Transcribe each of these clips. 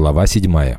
Глава 7.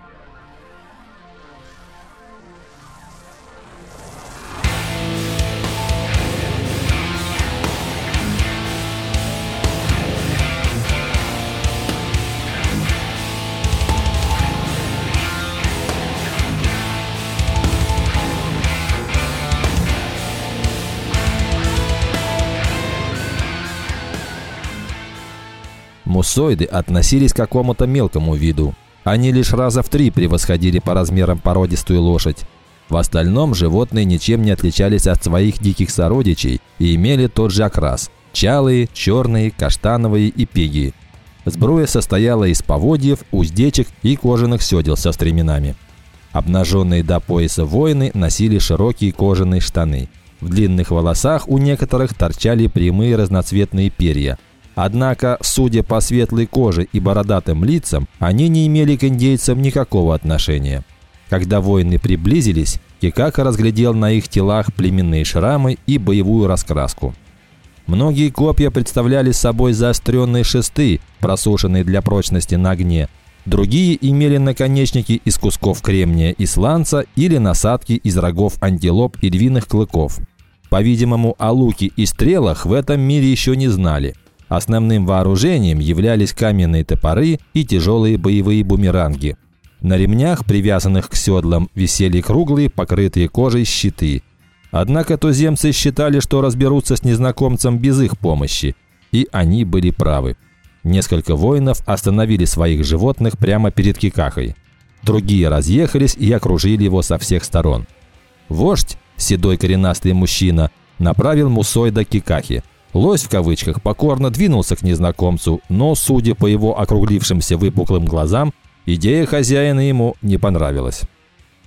Муссоиды относились к какому-то мелкому виду. Они лишь раза в три превосходили по размерам породистую лошадь. В остальном животные ничем не отличались от своих диких сородичей и имели тот же окрас – чалые, черные, каштановые и пиги. Сбруя состояла из поводьев, уздечек и кожаных седел со стременами. Обнаженные до пояса воины носили широкие кожаные штаны. В длинных волосах у некоторых торчали прямые разноцветные перья – Однако, судя по светлой коже и бородатым лицам, они не имели к индейцам никакого отношения. Когда воины приблизились, Кикака разглядел на их телах племенные шрамы и боевую раскраску. Многие копья представляли собой заостренные шесты, просушенные для прочности на огне. Другие имели наконечники из кусков кремния и сланца или насадки из рогов антилоп и львиных клыков. По-видимому, о луке и стрелах в этом мире еще не знали. Основным вооружением являлись каменные топоры и тяжелые боевые бумеранги. На ремнях, привязанных к седлам, висели круглые, покрытые кожей щиты. Однако туземцы считали, что разберутся с незнакомцем без их помощи. И они были правы. Несколько воинов остановили своих животных прямо перед Кикахой. Другие разъехались и окружили его со всех сторон. Вождь, седой коренастый мужчина, направил Мусой до Кикахи – Лось в кавычках покорно двинулся к незнакомцу, но, судя по его округлившимся выпуклым глазам, идея хозяина ему не понравилась.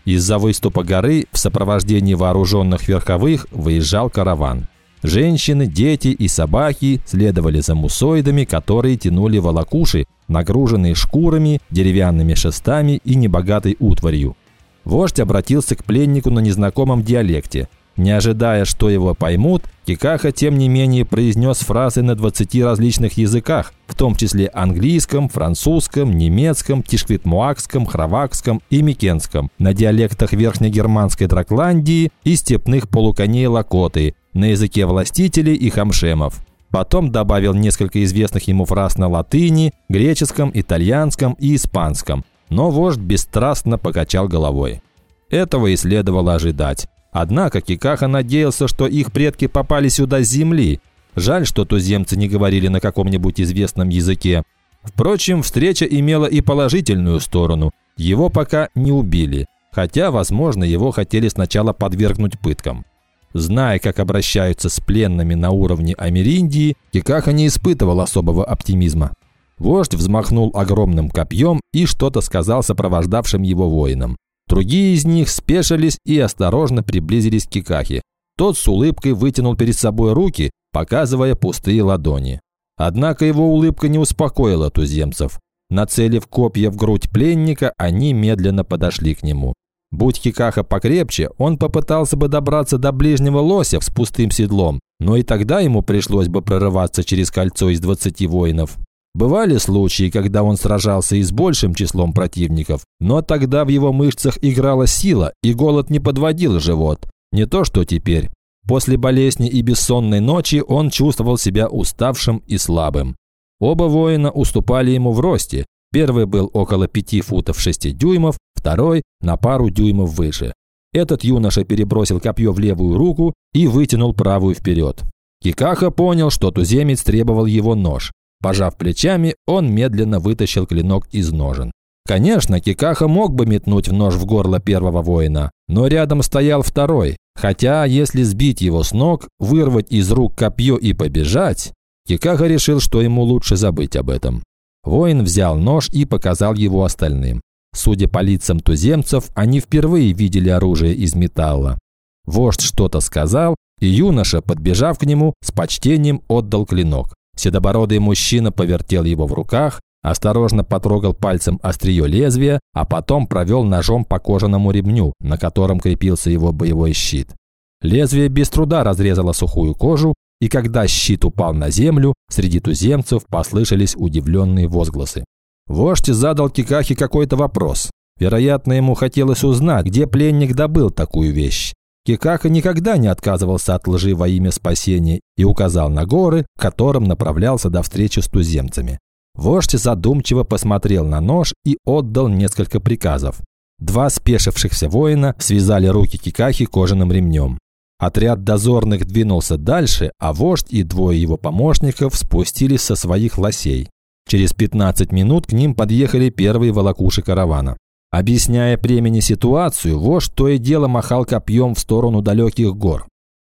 Из-за выступа горы в сопровождении вооруженных верховых выезжал караван. Женщины, дети и собаки следовали за мусоидами, которые тянули волокуши, нагруженные шкурами, деревянными шестами и небогатой утварью. Вождь обратился к пленнику на незнакомом диалекте – не ожидая, что его поймут, Кикаха тем не менее произнес фразы на 20 различных языках, в том числе английском, французском, немецком, тишквитмуакском, хровакском и микенском, на диалектах верхнегерманской Дракландии и степных полуконей Лакоты, на языке властителей и хамшемов. Потом добавил несколько известных ему фраз на латыни, греческом, итальянском и испанском, но вождь бесстрастно покачал головой. Этого и следовало ожидать. Однако Кикаха надеялся, что их предки попали сюда с земли. Жаль, что туземцы не говорили на каком-нибудь известном языке. Впрочем, встреча имела и положительную сторону. Его пока не убили, хотя, возможно, его хотели сначала подвергнуть пыткам. Зная, как обращаются с пленными на уровне Америндии, Кикаха не испытывал особого оптимизма. Вождь взмахнул огромным копьем и что-то сказал сопровождавшим его воинам. Другие из них спешились и осторожно приблизились к Кикахе. Тот с улыбкой вытянул перед собой руки, показывая пустые ладони. Однако его улыбка не успокоила туземцев. Нацелив копья в грудь пленника, они медленно подошли к нему. Будь Кикаха покрепче, он попытался бы добраться до ближнего лося с пустым седлом, но и тогда ему пришлось бы прорываться через кольцо из 20 воинов. Бывали случаи, когда он сражался и с большим числом противников, но тогда в его мышцах играла сила, и голод не подводил живот. Не то что теперь. После болезни и бессонной ночи он чувствовал себя уставшим и слабым. Оба воина уступали ему в росте. Первый был около 5 футов 6 дюймов, второй – на пару дюймов выше. Этот юноша перебросил копье в левую руку и вытянул правую вперед. Кикаха понял, что туземец требовал его нож. Пожав плечами, он медленно вытащил клинок из ножен. Конечно, Кикаха мог бы метнуть в нож в горло первого воина, но рядом стоял второй. Хотя, если сбить его с ног, вырвать из рук копье и побежать, Кикаха решил, что ему лучше забыть об этом. Воин взял нож и показал его остальным. Судя по лицам туземцев, они впервые видели оружие из металла. Вождь что-то сказал, и юноша, подбежав к нему, с почтением отдал клинок. Седобородый мужчина повертел его в руках, осторожно потрогал пальцем острие лезвия, а потом провел ножом по кожаному ремню, на котором крепился его боевой щит. Лезвие без труда разрезало сухую кожу, и когда щит упал на землю, среди туземцев послышались удивленные возгласы. Вождь задал Кикахе какой-то вопрос. Вероятно, ему хотелось узнать, где пленник добыл такую вещь. Кикаха никогда не отказывался от лжи во имя спасения и указал на горы, к которым направлялся до встречи с туземцами. Вождь задумчиво посмотрел на нож и отдал несколько приказов. Два спешившихся воина связали руки Кикахи кожаным ремнем. Отряд дозорных двинулся дальше, а вождь и двое его помощников спустились со своих лосей. Через 15 минут к ним подъехали первые волокуши каравана. Объясняя племени ситуацию, вождь то и дело махал копьем в сторону далеких гор.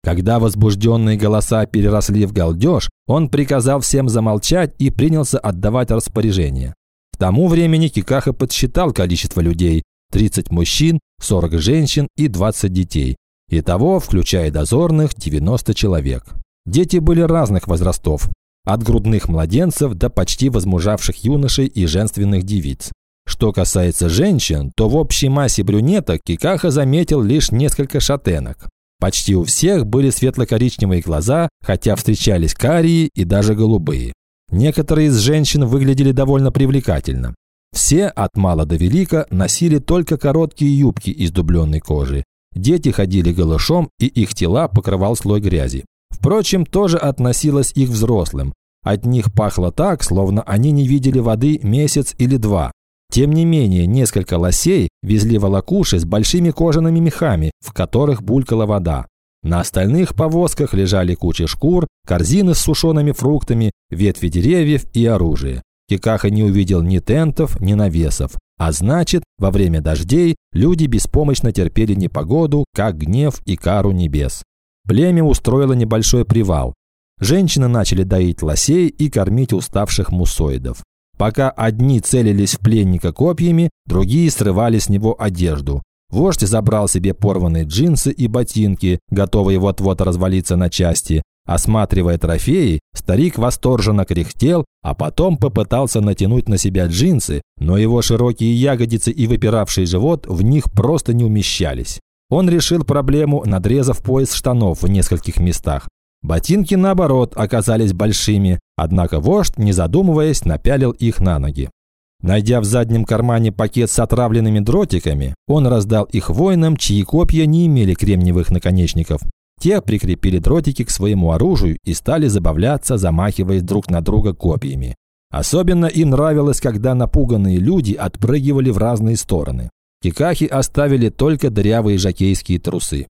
Когда возбужденные голоса переросли в галдеж, он приказал всем замолчать и принялся отдавать распоряжения. К тому времени Кикаха подсчитал количество людей – 30 мужчин, 40 женщин и 20 детей. Итого, включая дозорных, 90 человек. Дети были разных возрастов, от грудных младенцев до почти возмужавших юношей и женственных девиц. Что касается женщин, то в общей массе брюнеток Кикаха заметил лишь несколько шатенок. Почти у всех были светло-коричневые глаза, хотя встречались карие и даже голубые. Некоторые из женщин выглядели довольно привлекательно. Все, от мала до велика, носили только короткие юбки из дубленной кожи. Дети ходили голышом, и их тела покрывал слой грязи. Впрочем, тоже относилось их взрослым. От них пахло так, словно они не видели воды месяц или два. Тем не менее, несколько лосей везли волокуши с большими кожаными мехами, в которых булькала вода. На остальных повозках лежали кучи шкур, корзины с сушеными фруктами, ветви деревьев и оружие. Кикаха не увидел ни тентов, ни навесов. А значит, во время дождей люди беспомощно терпели непогоду, как гнев и кару небес. Племя устроило небольшой привал. Женщины начали доить лосей и кормить уставших мусоидов. Пока одни целились в пленника копьями, другие срывали с него одежду. Вождь забрал себе порванные джинсы и ботинки, готовые вот-вот развалиться на части. Осматривая трофеи, старик восторженно кряхтел, а потом попытался натянуть на себя джинсы, но его широкие ягодицы и выпиравший живот в них просто не умещались. Он решил проблему, надрезав пояс штанов в нескольких местах. Ботинки, наоборот, оказались большими, однако вождь, не задумываясь, напялил их на ноги. Найдя в заднем кармане пакет с отравленными дротиками, он раздал их воинам, чьи копья не имели кремниевых наконечников. Те прикрепили дротики к своему оружию и стали забавляться, замахиваясь друг на друга копьями. Особенно им нравилось, когда напуганные люди отпрыгивали в разные стороны. Кикахи оставили только дырявые жакейские трусы.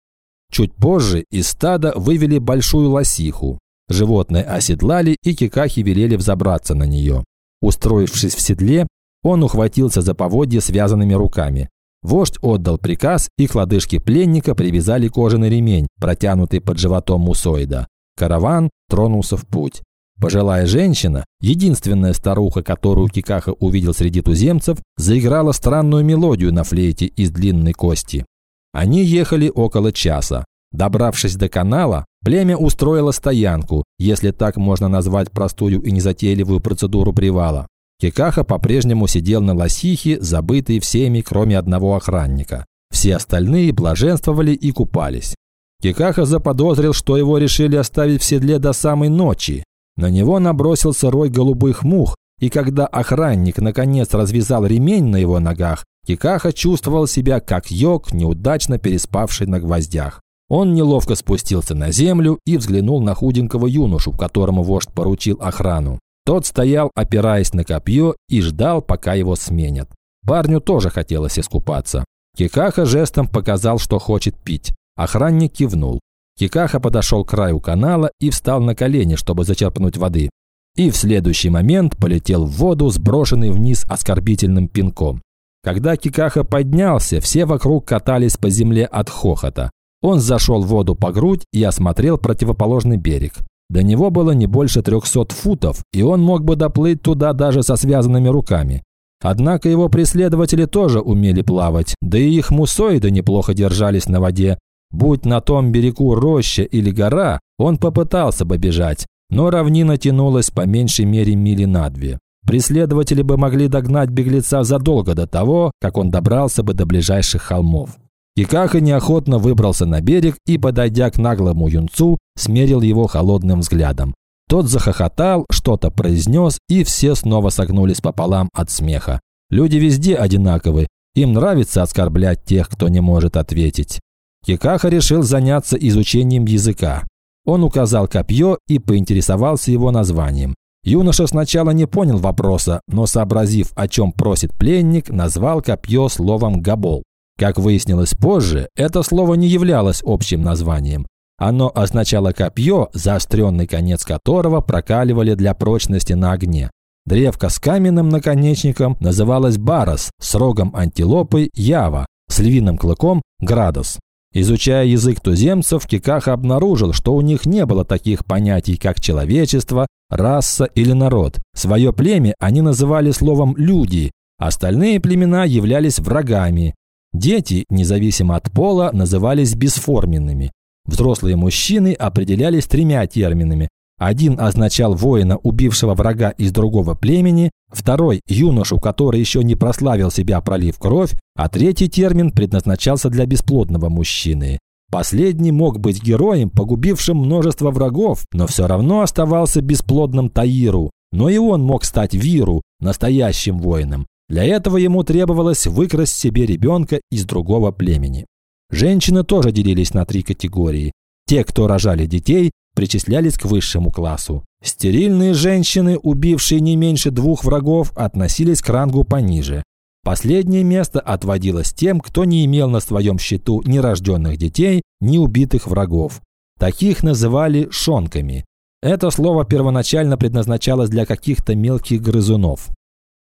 Чуть позже из стада вывели большую лосиху. Животное оседлали, и кикахи велели взобраться на нее. Устроившись в седле, он ухватился за поводья связанными руками. Вождь отдал приказ, и к лодыжке пленника привязали кожаный ремень, протянутый под животом мусоида. Караван тронулся в путь. Пожилая женщина, единственная старуха, которую Кикаха увидел среди туземцев, заиграла странную мелодию на флейте из длинной кости. Они ехали около часа. Добравшись до канала, племя устроило стоянку, если так можно назвать простую и незатейливую процедуру привала. Кикаха по-прежнему сидел на лосихе, забытый всеми, кроме одного охранника. Все остальные блаженствовали и купались. Кикаха заподозрил, что его решили оставить в седле до самой ночи. На него набросился рой голубых мух, и когда охранник наконец развязал ремень на его ногах, Кикаха чувствовал себя как йог, неудачно переспавший на гвоздях. Он неловко спустился на землю и взглянул на худенького юношу, которому вождь поручил охрану. Тот стоял, опираясь на копье, и ждал, пока его сменят. Парню тоже хотелось искупаться. Кикаха жестом показал, что хочет пить. Охранник кивнул. Кикаха подошел к краю канала и встал на колени, чтобы зачерпнуть воды. И в следующий момент полетел в воду, сброшенный вниз оскорбительным пинком. Когда Кикаха поднялся, все вокруг катались по земле от хохота. Он зашел в воду по грудь и осмотрел противоположный берег. До него было не больше 300 футов, и он мог бы доплыть туда даже со связанными руками. Однако его преследователи тоже умели плавать, да и их мусоиды неплохо держались на воде. Будь на том берегу роща или гора, он попытался бы бежать, но равнина тянулась по меньшей мере мили на две. Преследователи бы могли догнать беглеца задолго до того, как он добрался бы до ближайших холмов. Кикаха неохотно выбрался на берег и, подойдя к наглому юнцу, смерил его холодным взглядом. Тот захохотал, что-то произнес, и все снова согнулись пополам от смеха. Люди везде одинаковы, им нравится оскорблять тех, кто не может ответить. Кикаха решил заняться изучением языка. Он указал копье и поинтересовался его названием. Юноша сначала не понял вопроса, но сообразив, о чем просит пленник, назвал копье словом «габол». Как выяснилось позже, это слово не являлось общим названием. Оно означало копье, заостренный конец которого прокаливали для прочности на огне. Древко с каменным наконечником называлось барос, с рогом антилопы – ява, с львиным клыком – градус. Изучая язык туземцев, Кикаха обнаружил, что у них не было таких понятий, как человечество, раса или народ. Свое племя они называли словом «люди», остальные племена являлись врагами. Дети, независимо от пола, назывались бесформенными. Взрослые мужчины определялись тремя терминами. Один означал воина, убившего врага из другого племени, второй – юношу, который еще не прославил себя, пролив кровь, а третий термин предназначался для бесплодного мужчины. Последний мог быть героем, погубившим множество врагов, но все равно оставался бесплодным Таиру. Но и он мог стать Виру, настоящим воином. Для этого ему требовалось выкрасть себе ребенка из другого племени. Женщины тоже делились на три категории. Те, кто рожали детей, причислялись к высшему классу. Стерильные женщины, убившие не меньше двух врагов, относились к рангу пониже. Последнее место отводилось тем, кто не имел на своем счету ни рожденных детей, ни убитых врагов. Таких называли шонками. Это слово первоначально предназначалось для каких-то мелких грызунов.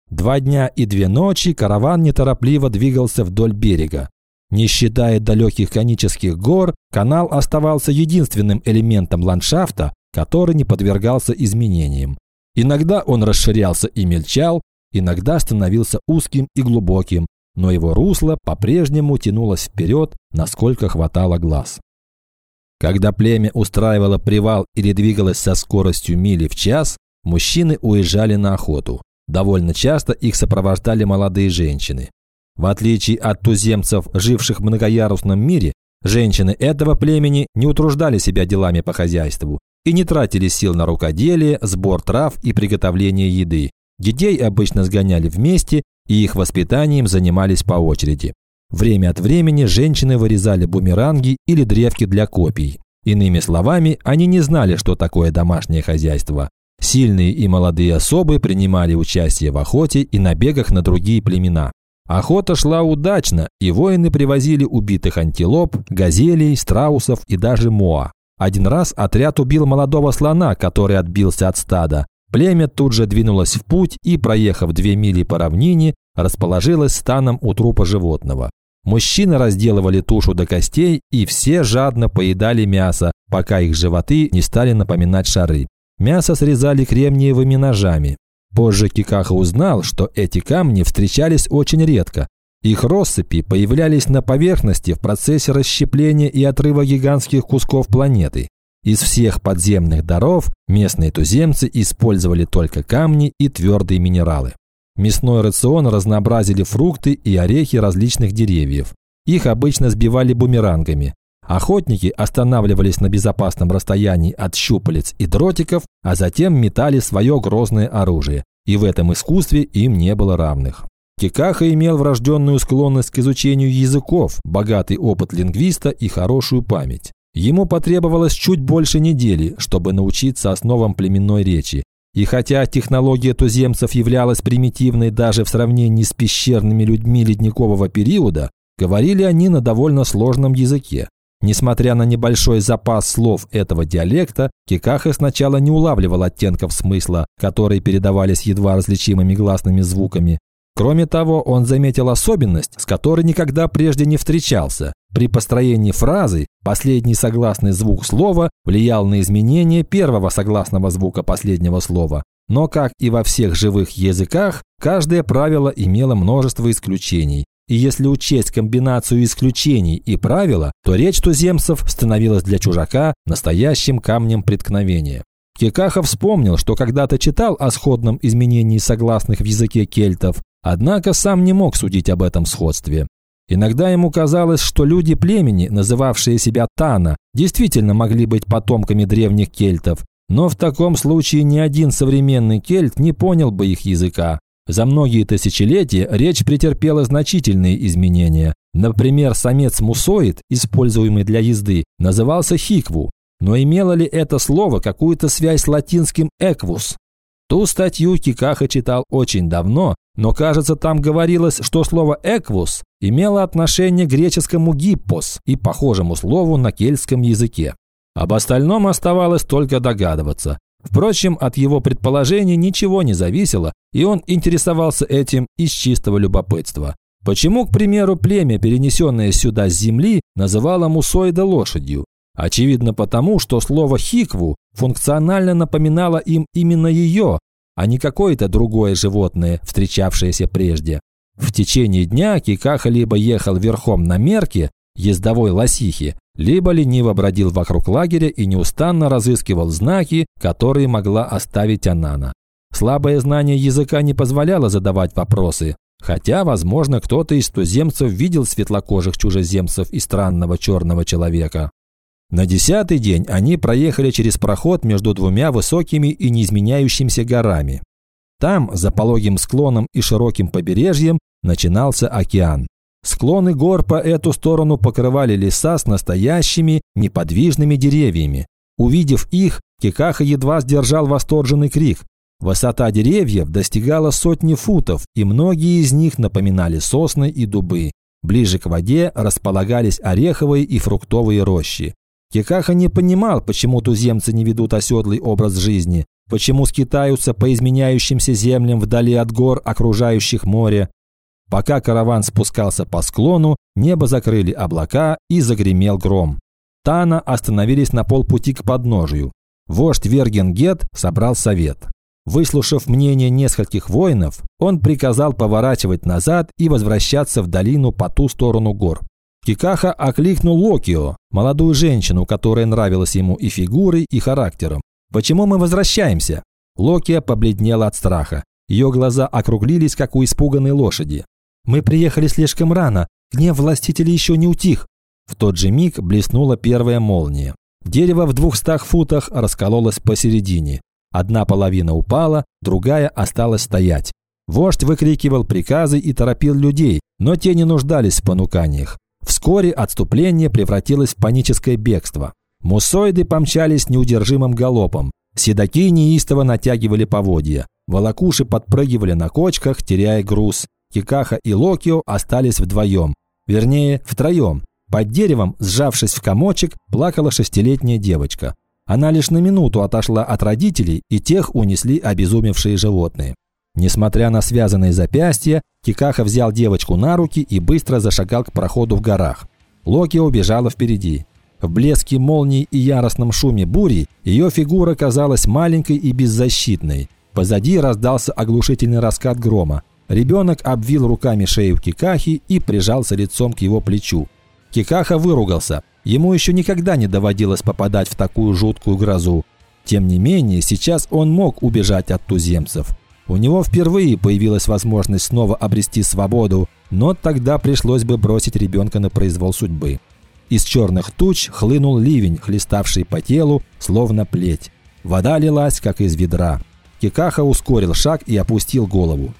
Два дня и две ночи караван неторопливо двигался вдоль берега. Не считая далеких конических гор, канал оставался единственным элементом ландшафта, который не подвергался изменениям. Иногда он расширялся и мельчал, иногда становился узким и глубоким, но его русло по-прежнему тянулось вперед, насколько хватало глаз. Когда племя устраивало привал или двигалось со скоростью мили в час, мужчины уезжали на охоту. Довольно часто их сопровождали молодые женщины. В отличие от туземцев, живших в многоярусном мире, женщины этого племени не утруждали себя делами по хозяйству и не тратили сил на рукоделие, сбор трав и приготовление еды. Детей обычно сгоняли вместе, и их воспитанием занимались по очереди. Время от времени женщины вырезали бумеранги или древки для копий. Иными словами, они не знали, что такое домашнее хозяйство. Сильные и молодые особы принимали участие в охоте и набегах на другие племена. Охота шла удачно, и воины привозили убитых антилоп, газелей, страусов и даже моа. Один раз отряд убил молодого слона, который отбился от стада. Племя тут же двинулось в путь и, проехав две мили по равнине, расположилось станом у трупа животного. Мужчины разделывали тушу до костей, и все жадно поедали мясо, пока их животы не стали напоминать шары. Мясо срезали кремниевыми ножами. Позже Кикаха узнал, что эти камни встречались очень редко. Их россыпи появлялись на поверхности в процессе расщепления и отрыва гигантских кусков планеты. Из всех подземных даров местные туземцы использовали только камни и твердые минералы. Мясной рацион разнообразили фрукты и орехи различных деревьев. Их обычно сбивали бумерангами. Охотники останавливались на безопасном расстоянии от щупалец и дротиков, а затем метали свое грозное оружие, и в этом искусстве им не было равных. Кикаха имел врожденную склонность к изучению языков, богатый опыт лингвиста и хорошую память. Ему потребовалось чуть больше недели, чтобы научиться основам племенной речи. И хотя технология туземцев являлась примитивной даже в сравнении с пещерными людьми ледникового периода, говорили они на довольно сложном языке. Несмотря на небольшой запас слов этого диалекта, Кикаха сначала не улавливал оттенков смысла, которые передавались едва различимыми гласными звуками. Кроме того, он заметил особенность, с которой никогда прежде не встречался. При построении фразы последний согласный звук слова влиял на изменение первого согласного звука последнего слова. Но, как и во всех живых языках, каждое правило имело множество исключений, и если учесть комбинацию исключений и правила, то речь туземцев становилась для чужака настоящим камнем преткновения. Кикаха вспомнил, что когда-то читал о сходном изменении согласных в языке кельтов, однако сам не мог судить об этом сходстве. Иногда ему казалось, что люди племени, называвшие себя Тана, действительно могли быть потомками древних кельтов, Но в таком случае ни один современный кельт не понял бы их языка. За многие тысячелетия речь претерпела значительные изменения. Например, самец-мусоид, используемый для езды, назывался хикву. Но имело ли это слово какую-то связь с латинским «эквус»? Ту статью Кикаха читал очень давно, но, кажется, там говорилось, что слово «эквус» имело отношение к греческому «гиппос» и похожему слову на кельтском языке. Об остальном оставалось только догадываться. Впрочем, от его предположений ничего не зависело, и он интересовался этим из чистого любопытства. Почему, к примеру, племя, перенесенное сюда с земли, называло мусоида лошадью? Очевидно потому, что слово «хикву» функционально напоминало им именно ее, а не какое-то другое животное, встречавшееся прежде. В течение дня Кикаха либо ехал верхом на мерке, ездовой лосихе, либо лениво бродил вокруг лагеря и неустанно разыскивал знаки, которые могла оставить Анана. Слабое знание языка не позволяло задавать вопросы, хотя, возможно, кто-то из туземцев видел светлокожих чужеземцев и странного черного человека. На десятый день они проехали через проход между двумя высокими и неизменяющимися горами. Там, за пологим склоном и широким побережьем, начинался океан. Склоны гор по эту сторону покрывали леса с настоящими неподвижными деревьями. Увидев их, Кикаха едва сдержал восторженный крик. Высота деревьев достигала сотни футов, и многие из них напоминали сосны и дубы. Ближе к воде располагались ореховые и фруктовые рощи. Кикаха не понимал, почему туземцы не ведут оседлый образ жизни, почему скитаются по изменяющимся землям вдали от гор, окружающих море, Пока караван спускался по склону, небо закрыли облака и загремел гром. Тана остановились на полпути к подножию. Вождь Вергенгет собрал совет. Выслушав мнение нескольких воинов, он приказал поворачивать назад и возвращаться в долину по ту сторону гор. Кикаха окликнул Локио, молодую женщину, которая нравилась ему и фигурой, и характером. «Почему мы возвращаемся?» Локия побледнела от страха. Ее глаза округлились, как у испуганной лошади. Мы приехали слишком рано, гнев властителя еще не утих». В тот же миг блеснула первая молния. Дерево в двухстах футах раскололось посередине. Одна половина упала, другая осталась стоять. Вождь выкрикивал приказы и торопил людей, но те не нуждались в понуканиях. Вскоре отступление превратилось в паническое бегство. Мусоиды помчались неудержимым галопом. Седаки неистово натягивали поводья. Волокуши подпрыгивали на кочках, теряя груз. Кикаха и Локио остались вдвоем. Вернее, втроем. Под деревом, сжавшись в комочек, плакала шестилетняя девочка. Она лишь на минуту отошла от родителей, и тех унесли обезумевшие животные. Несмотря на связанные запястья, Кикаха взял девочку на руки и быстро зашагал к проходу в горах. Локи убежала впереди. В блеске молний и яростном шуме бури ее фигура казалась маленькой и беззащитной. Позади раздался оглушительный раскат грома. Ребенок обвил руками шею Кикахи и прижался лицом к его плечу. Кикаха выругался. Ему еще никогда не доводилось попадать в такую жуткую грозу. Тем не менее, сейчас он мог убежать от туземцев. У него впервые появилась возможность снова обрести свободу, но тогда пришлось бы бросить ребенка на произвол судьбы. Из черных туч хлынул ливень, хлеставший по телу, словно плеть. Вода лилась, как из ведра. Кикаха ускорил шаг и опустил голову.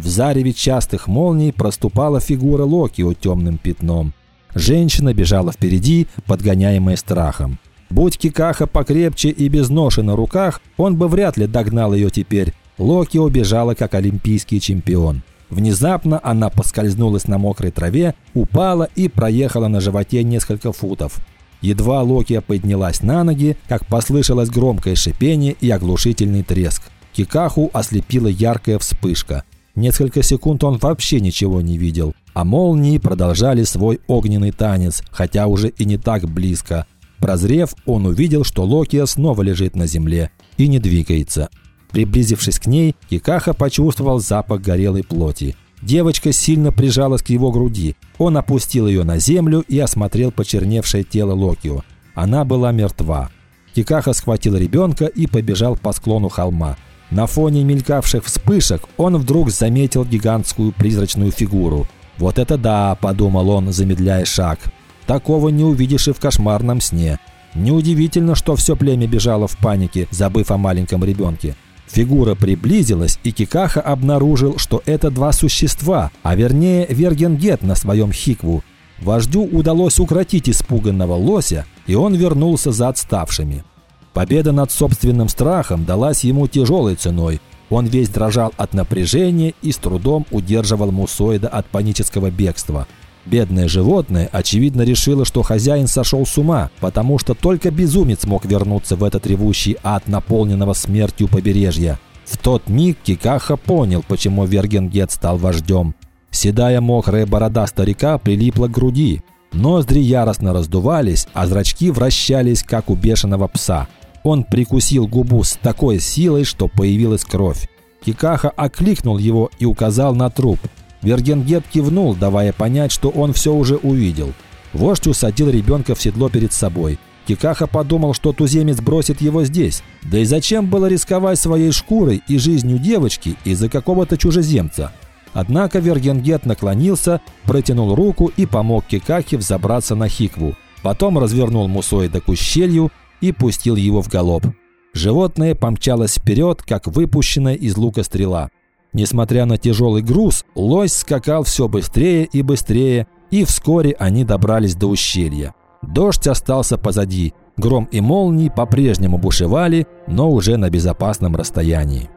В зареве частых молний проступала фигура Локио темным пятном. Женщина бежала впереди, подгоняемая страхом. Будь Кикаха покрепче и без ноши на руках, он бы вряд ли догнал ее теперь. Локио бежала как олимпийский чемпион. Внезапно она поскользнулась на мокрой траве, упала и проехала на животе несколько футов. Едва Локия поднялась на ноги, как послышалось громкое шипение и оглушительный треск. Кикаху ослепила яркая вспышка. Несколько секунд он вообще ничего не видел, а молнии продолжали свой огненный танец, хотя уже и не так близко. Прозрев, он увидел, что Локия снова лежит на земле и не двигается. Приблизившись к ней, Кикаха почувствовал запах горелой плоти. Девочка сильно прижалась к его груди. Он опустил ее на землю и осмотрел почерневшее тело Локио. Она была мертва. Кикаха схватил ребенка и побежал по склону холма. На фоне мелькавших вспышек он вдруг заметил гигантскую призрачную фигуру. «Вот это да!» – подумал он, замедляя шаг. «Такого не увидишь и в кошмарном сне». Неудивительно, что все племя бежало в панике, забыв о маленьком ребенке. Фигура приблизилась, и Кикаха обнаружил, что это два существа, а вернее Вергенгет на своем хикву. Вождю удалось укротить испуганного лося, и он вернулся за отставшими. Победа над собственным страхом далась ему тяжелой ценой. Он весь дрожал от напряжения и с трудом удерживал Мусоида от панического бегства. Бедное животное, очевидно, решило, что хозяин сошел с ума, потому что только безумец мог вернуться в этот ревущий ад, наполненного смертью побережья. В тот миг Кикаха понял, почему Вергенгет стал вождем. Седая мокрая борода старика прилипла к груди. Ноздри яростно раздувались, а зрачки вращались, как у бешеного пса. Он прикусил губу с такой силой, что появилась кровь. Кикаха окликнул его и указал на труп. Вергенгет кивнул, давая понять, что он все уже увидел. Вождь усадил ребенка в седло перед собой. Кикаха подумал, что туземец бросит его здесь. Да и зачем было рисковать своей шкурой и жизнью девочки из-за какого-то чужеземца? Однако Вергенгет наклонился, протянул руку и помог Кикахе взобраться на хикву. Потом развернул Мусоида к ущелью и пустил его в галоп. Животное помчалось вперед, как выпущенная из лука стрела. Несмотря на тяжелый груз, лось скакал все быстрее и быстрее, и вскоре они добрались до ущелья. Дождь остался позади, гром и молнии по-прежнему бушевали, но уже на безопасном расстоянии.